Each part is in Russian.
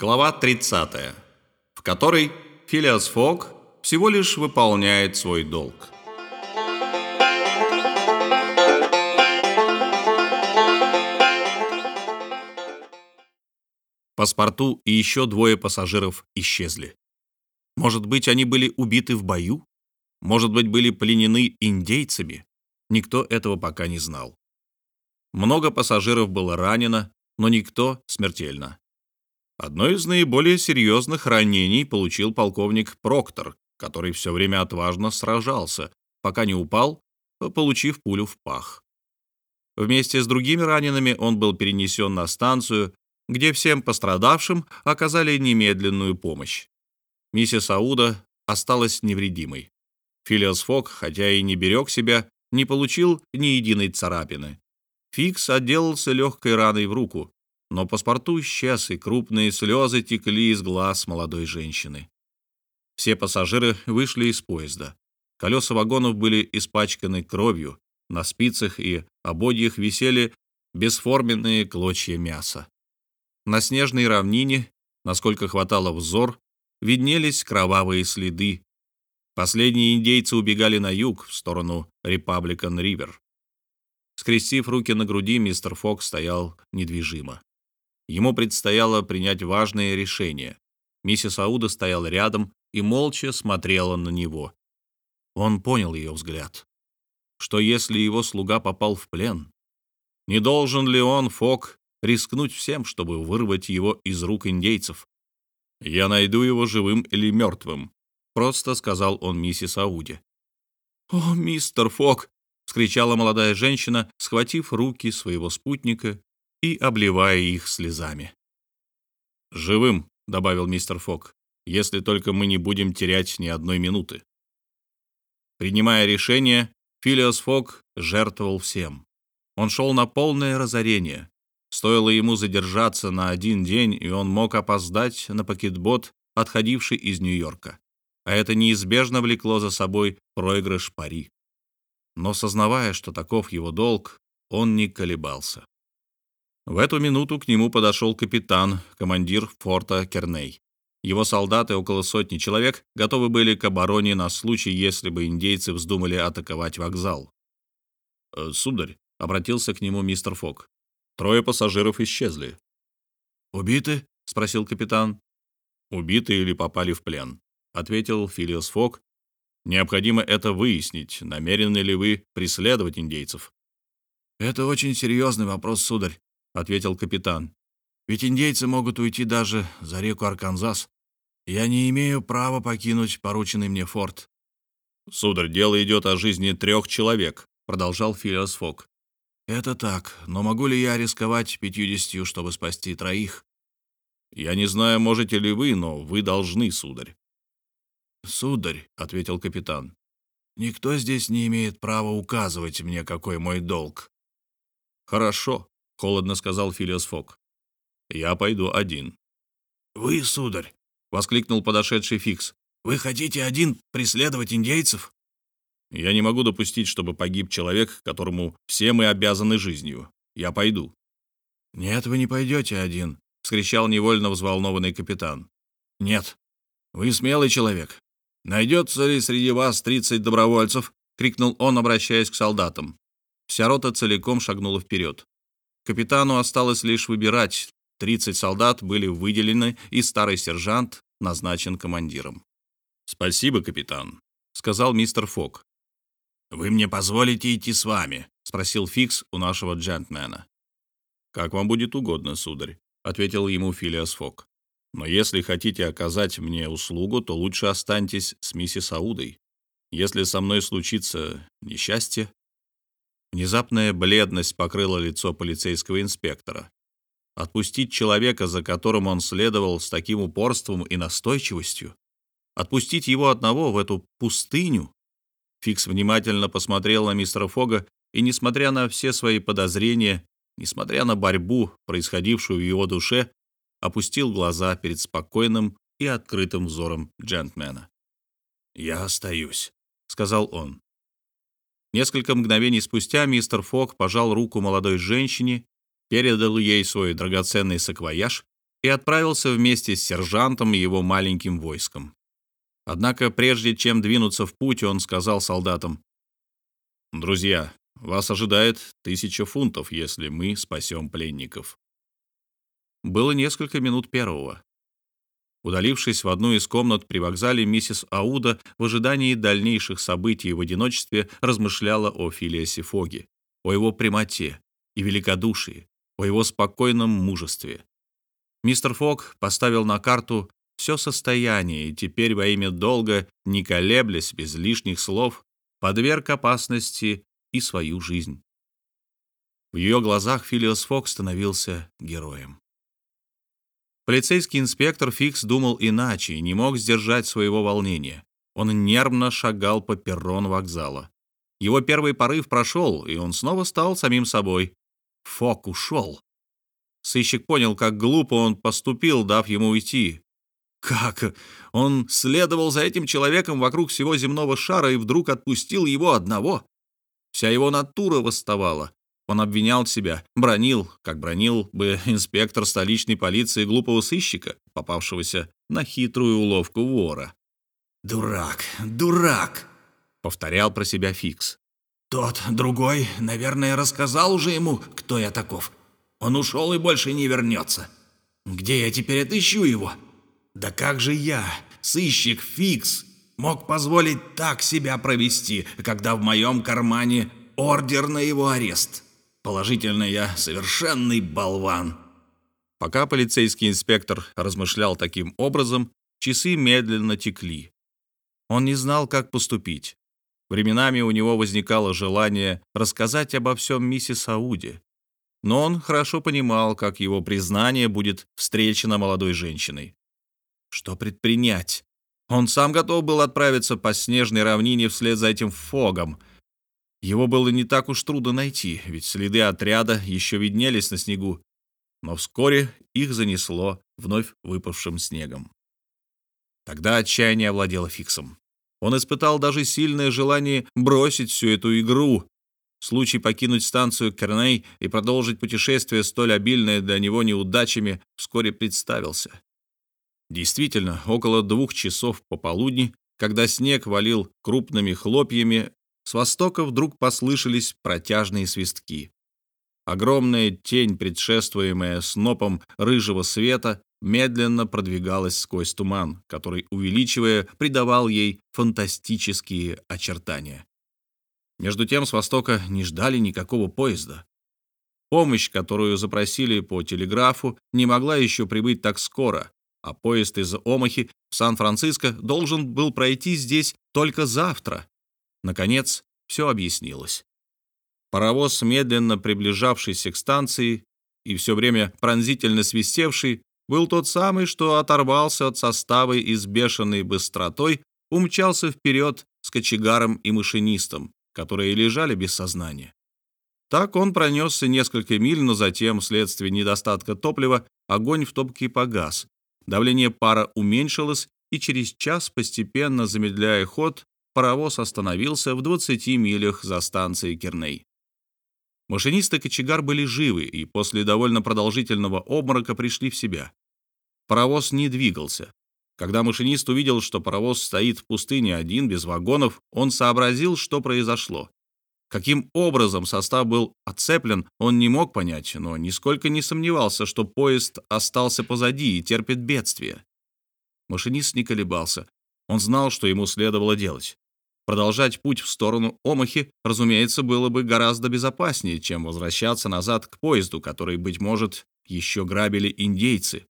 Глава 30, в которой Филиас Фок всего лишь выполняет свой долг. Паспорту и еще двое пассажиров исчезли. Может быть, они были убиты в бою? Может быть, были пленены индейцами? Никто этого пока не знал. Много пассажиров было ранено, но никто смертельно. Одно из наиболее серьезных ранений получил полковник Проктор, который все время отважно сражался, пока не упал, получив пулю в пах. Вместе с другими ранеными он был перенесен на станцию, где всем пострадавшим оказали немедленную помощь. Миссис Ауда осталась невредимой. Филиас Фок, хотя и не берег себя, не получил ни единой царапины. Фикс отделался легкой раной в руку, но паспорту исчез, и крупные слезы текли из глаз молодой женщины. Все пассажиры вышли из поезда. Колеса вагонов были испачканы кровью, на спицах и ободьях висели бесформенные клочья мяса. На снежной равнине, насколько хватало взор, виднелись кровавые следы. Последние индейцы убегали на юг, в сторону Репабликан-Ривер. Скрестив руки на груди, мистер Фокс стоял недвижимо. Ему предстояло принять важное решение. Миссис Ауда стояла рядом и молча смотрела на него. Он понял ее взгляд. Что если его слуга попал в плен? Не должен ли он, Фок, рискнуть всем, чтобы вырвать его из рук индейцев? «Я найду его живым или мертвым», — просто сказал он миссис Ауде. «О, мистер Фок!» вскричала молодая женщина, схватив руки своего спутника и обливая их слезами. «Живым», — добавил мистер Фок, — «если только мы не будем терять ни одной минуты». Принимая решение, Филиос Фок жертвовал всем. Он шел на полное разорение. Стоило ему задержаться на один день, и он мог опоздать на пакетбот, отходивший из Нью-Йорка. А это неизбежно влекло за собой проигрыш пари но, сознавая, что таков его долг, он не колебался. В эту минуту к нему подошел капитан, командир форта Керней. Его солдаты, около сотни человек, готовы были к обороне на случай, если бы индейцы вздумали атаковать вокзал. «Э, «Сударь», — обратился к нему мистер Фок, — «трое пассажиров исчезли». «Убиты?» — спросил капитан. «Убиты или попали в плен», — ответил Филиос Фок, Необходимо это выяснить, намерены ли вы преследовать индейцев. «Это очень серьезный вопрос, сударь», — ответил капитан. «Ведь индейцы могут уйти даже за реку Арканзас. Я не имею права покинуть порученный мне форт». «Сударь, дело идет о жизни трех человек», — продолжал Филиас Фок. «Это так, но могу ли я рисковать пятьюдесятью, чтобы спасти троих?» «Я не знаю, можете ли вы, но вы должны, сударь. «Сударь», — ответил капитан, — «никто здесь не имеет права указывать мне, какой мой долг». «Хорошо», — холодно сказал Филиос Фок. «Я пойду один». «Вы, сударь», — воскликнул подошедший Фикс, — «вы хотите один преследовать индейцев?» «Я не могу допустить, чтобы погиб человек, которому все мы обязаны жизнью. Я пойду». «Нет, вы не пойдете один», — вскричал невольно взволнованный капитан. «Нет, вы смелый человек. «Найдется ли среди вас тридцать добровольцев?» — крикнул он, обращаясь к солдатам. Вся рота целиком шагнула вперед. Капитану осталось лишь выбирать. Тридцать солдат были выделены, и старый сержант назначен командиром. «Спасибо, капитан», — сказал мистер Фок. «Вы мне позволите идти с вами?» — спросил Фикс у нашего джентльмена. «Как вам будет угодно, сударь», — ответил ему Филиас Фок. Но если хотите оказать мне услугу, то лучше останьтесь с миссис Аудой. Если со мной случится несчастье...» Внезапная бледность покрыла лицо полицейского инспектора. Отпустить человека, за которым он следовал с таким упорством и настойчивостью? Отпустить его одного в эту пустыню? Фикс внимательно посмотрел на мистера Фога, и, несмотря на все свои подозрения, несмотря на борьбу, происходившую в его душе, опустил глаза перед спокойным и открытым взором джентльмена. «Я остаюсь», — сказал он. Несколько мгновений спустя мистер Фок пожал руку молодой женщине, передал ей свой драгоценный саквояж и отправился вместе с сержантом и его маленьким войском. Однако прежде чем двинуться в путь, он сказал солдатам, «Друзья, вас ожидает тысяча фунтов, если мы спасем пленников». Было несколько минут первого. Удалившись в одну из комнат при вокзале, миссис Ауда в ожидании дальнейших событий в одиночестве размышляла о Филиасе Фоге, о его прямоте и великодушии, о его спокойном мужестве. Мистер Фог поставил на карту все состояние и теперь во имя долга, не колеблясь, без лишних слов, подверг опасности и свою жизнь. В ее глазах Филиас Фок становился героем. Полицейский инспектор Фикс думал иначе и не мог сдержать своего волнения. Он нервно шагал по перрону вокзала. Его первый порыв прошел, и он снова стал самим собой. Фок ушел. Сыщик понял, как глупо он поступил, дав ему уйти. Как? Он следовал за этим человеком вокруг всего земного шара и вдруг отпустил его одного? Вся его натура восставала. Он обвинял себя, бронил, как бронил бы инспектор столичной полиции глупого сыщика, попавшегося на хитрую уловку вора. «Дурак, дурак!» — повторял про себя Фикс. «Тот, другой, наверное, рассказал уже ему, кто я таков. Он ушел и больше не вернется. Где я теперь отыщу его? Да как же я, сыщик Фикс, мог позволить так себя провести, когда в моем кармане ордер на его арест?» Положительно, я совершенный болван. Пока полицейский инспектор размышлял таким образом, часы медленно текли. Он не знал, как поступить. Временами у него возникало желание рассказать обо всем миссис Ауде. Но он хорошо понимал, как его признание будет встречено молодой женщиной. Что предпринять? Он сам готов был отправиться по снежной равнине вслед за этим фогом — его было не так уж трудно найти, ведь следы отряда еще виднелись на снегу, но вскоре их занесло вновь выпавшим снегом. Тогда отчаяние овладело Фиксом. Он испытал даже сильное желание бросить всю эту игру. Случай покинуть станцию Керней и продолжить путешествие, столь обильное для него неудачами, вскоре представился. Действительно, около двух часов пополудни, когда снег валил крупными хлопьями, с востока вдруг послышались протяжные свистки. Огромная тень, предшествуемая снопом рыжего света, медленно продвигалась сквозь туман, который, увеличивая, придавал ей фантастические очертания. Между тем с востока не ждали никакого поезда. Помощь, которую запросили по телеграфу, не могла еще прибыть так скоро, а поезд из Омахи в Сан-Франциско должен был пройти здесь только завтра. Наконец, все объяснилось. Паровоз, медленно приближавшийся к станции и все время пронзительно свистевший, был тот самый, что оторвался от состава и с бешеной быстротой умчался вперед с кочегаром и машинистом, которые лежали без сознания. Так он пронесся несколько миль, но затем, вследствие недостатка топлива, огонь в топке погас. Давление пара уменьшилось, и через час, постепенно замедляя ход, паровоз остановился в 20 милях за станцией Керней. Машинист и кочегар были живы и после довольно продолжительного обморока пришли в себя. Паровоз не двигался. Когда машинист увидел, что паровоз стоит в пустыне один, без вагонов, он сообразил, что произошло. Каким образом состав был отцеплен, он не мог понять, но нисколько не сомневался, что поезд остался позади и терпит бедствие. Машинист не колебался. Он знал, что ему следовало делать. Продолжать путь в сторону Омахи, разумеется, было бы гораздо безопаснее, чем возвращаться назад к поезду, который, быть может, еще грабили индейцы.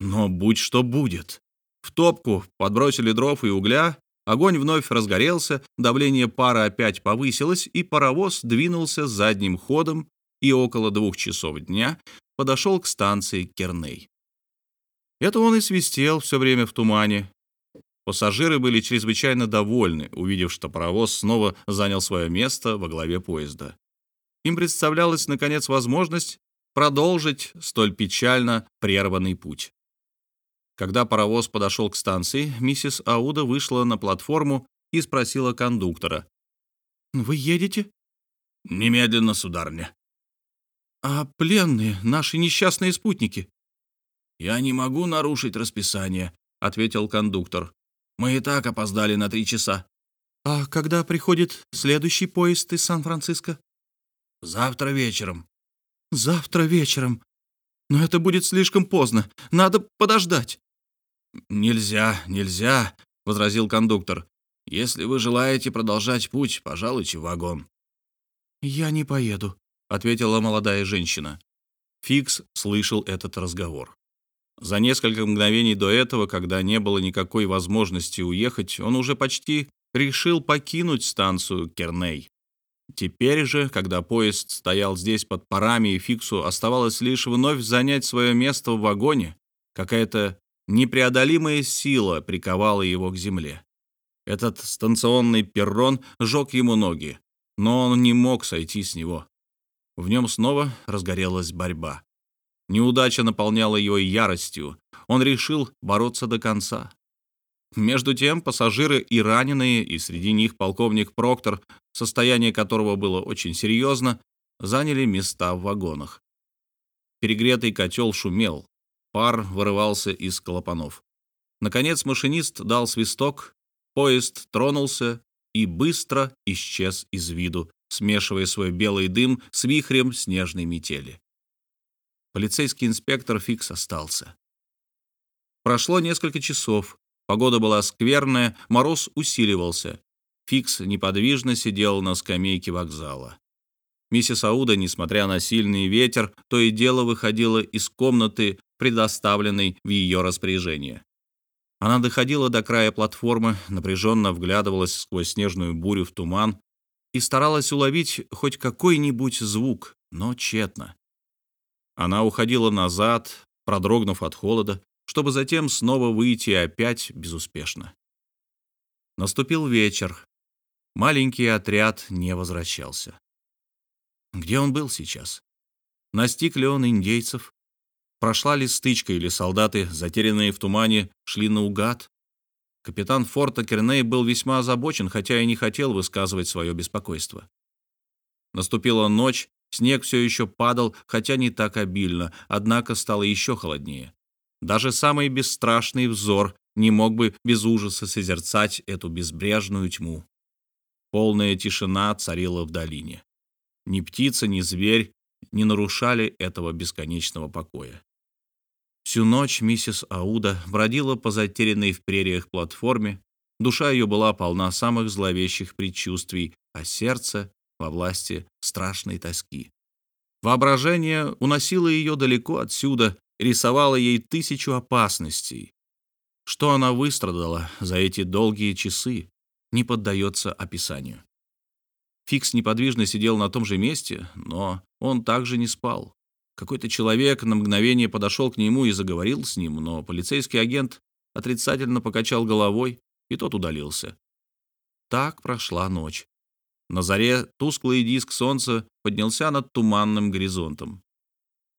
Но будь что будет. В топку подбросили дров и угля, огонь вновь разгорелся, давление пара опять повысилось, и паровоз двинулся задним ходом и около двух часов дня подошел к станции Керней. Это он и свистел все время в тумане, Пассажиры были чрезвычайно довольны, увидев, что паровоз снова занял свое место во главе поезда. Им представлялась, наконец, возможность продолжить столь печально прерванный путь. Когда паровоз подошел к станции, миссис Ауда вышла на платформу и спросила кондуктора. «Вы едете?» «Немедленно, сударыня». «А пленные, наши несчастные спутники?» «Я не могу нарушить расписание», — ответил кондуктор. «Мы и так опоздали на три часа». «А когда приходит следующий поезд из Сан-Франциско?» «Завтра вечером». «Завтра вечером. Но это будет слишком поздно. Надо подождать». «Нельзя, нельзя», — возразил кондуктор. «Если вы желаете продолжать путь, пожалуйте в вагон». «Я не поеду», — ответила молодая женщина. Фикс слышал этот разговор. За несколько мгновений до этого, когда не было никакой возможности уехать, он уже почти решил покинуть станцию Керней. Теперь же, когда поезд стоял здесь под парами и Фиксу оставалось лишь вновь занять свое место в вагоне, какая-то непреодолимая сила приковала его к земле. Этот станционный перрон жег ему ноги, но он не мог сойти с него. В нем снова разгорелась борьба. Неудача наполняла его яростью. Он решил бороться до конца. Между тем пассажиры и раненые, и среди них полковник Проктор, состояние которого было очень серьезно, заняли места в вагонах. Перегретый котел шумел, пар вырывался из клапанов. Наконец машинист дал свисток, поезд тронулся и быстро исчез из виду, смешивая свой белый дым с вихрем снежной метели. Полицейский инспектор Фикс остался. Прошло несколько часов. Погода была скверная, мороз усиливался. Фикс неподвижно сидел на скамейке вокзала. Миссис Ауда, несмотря на сильный ветер, то и дело выходила из комнаты, предоставленной в ее распоряжение. Она доходила до края платформы, напряженно вглядывалась сквозь снежную бурю в туман и старалась уловить хоть какой-нибудь звук, но тщетно. Она уходила назад, продрогнув от холода, чтобы затем снова выйти опять безуспешно. Наступил вечер. Маленький отряд не возвращался. Где он был сейчас? Настиг ли он индейцев? Прошла ли стычка или солдаты, затерянные в тумане, шли наугад? Капитан форта Керней был весьма озабочен, хотя и не хотел высказывать свое беспокойство. Наступила ночь, снег все еще падал, хотя не так обильно, однако стало еще холоднее. Даже самый бесстрашный взор не мог бы без ужаса созерцать эту безбрежную тьму. Полная тишина царила в долине. Ни птица, ни зверь не нарушали этого бесконечного покоя. Всю ночь миссис Ауда бродила по затерянной в прериях платформе. Душа ее была полна самых зловещих предчувствий, а сердце во власти страшной тоски. Воображение уносило ее далеко отсюда, рисовало ей тысячу опасностей. Что она выстрадала за эти долгие часы, не поддается описанию. Фикс неподвижно сидел на том же месте, но он также не спал. Какой-то человек на мгновение подошел к нему и заговорил с ним, но полицейский агент отрицательно покачал головой, и тот удалился. Так прошла ночь. На заре тусклый диск солнца поднялся над туманным горизонтом.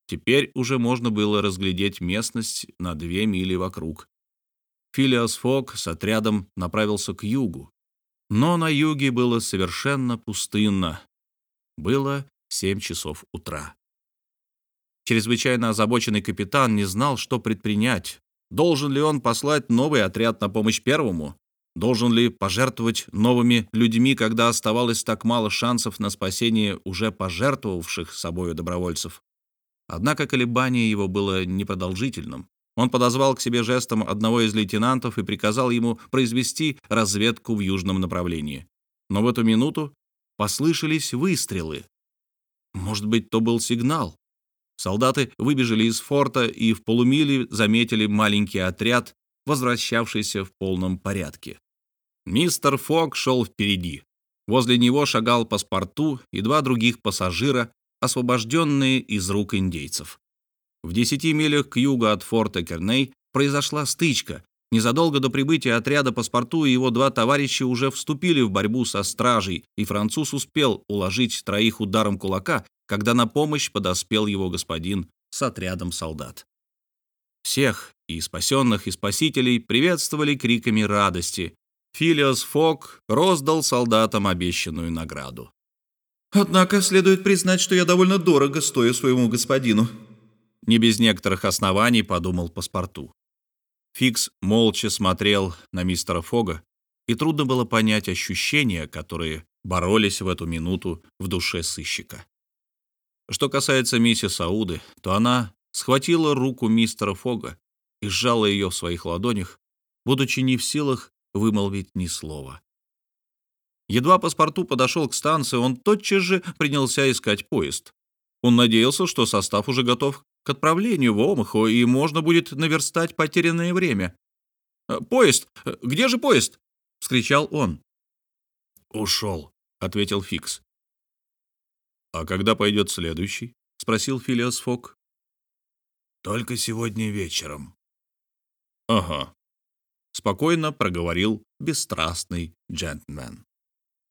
Теперь уже можно было разглядеть местность на две мили вокруг. Филиас Фок с отрядом направился к югу. Но на юге было совершенно пустынно. Было семь часов утра. Чрезвычайно озабоченный капитан не знал, что предпринять. Должен ли он послать новый отряд на помощь первому? Должен ли пожертвовать новыми людьми, когда оставалось так мало шансов на спасение уже пожертвовавших собою добровольцев? Однако колебание его было непродолжительным. Он подозвал к себе жестом одного из лейтенантов и приказал ему произвести разведку в южном направлении. Но в эту минуту послышались выстрелы. Может быть, то был сигнал? Солдаты выбежали из форта и в полумиле заметили маленький отряд, возвращавшийся в полном порядке. Мистер Фок шел впереди. Возле него шагал паспорту и два других пассажира, освобожденные из рук индейцев. В десяти милях к югу от форта Керней произошла стычка. Незадолго до прибытия отряда паспорту его два товарища уже вступили в борьбу со стражей, и француз успел уложить троих ударом кулака, когда на помощь подоспел его господин с отрядом солдат. Всех, и спасенных, и спасителей, приветствовали криками радости. Филиос Фок роздал солдатам обещанную награду. «Однако следует признать, что я довольно дорого стою своему господину», не без некоторых оснований подумал паспорту. Фикс молча смотрел на мистера Фога, и трудно было понять ощущения, которые боролись в эту минуту в душе сыщика. Что касается миссис Ауды, то она схватила руку мистера Фога и сжала ее в своих ладонях, будучи не в силах вымолвить ни слова. Едва паспорту подошел к станции, он тотчас же принялся искать поезд. Он надеялся, что состав уже готов к отправлению в Омаху, и можно будет наверстать потерянное время. «Э, «Поезд! Э, где же поезд?» — вскричал он. «Ушел», — ответил Фикс. «А когда пойдет следующий?» — спросил Филиас Фок. «Только сегодня вечером». «Ага», — спокойно проговорил бесстрастный джентльмен.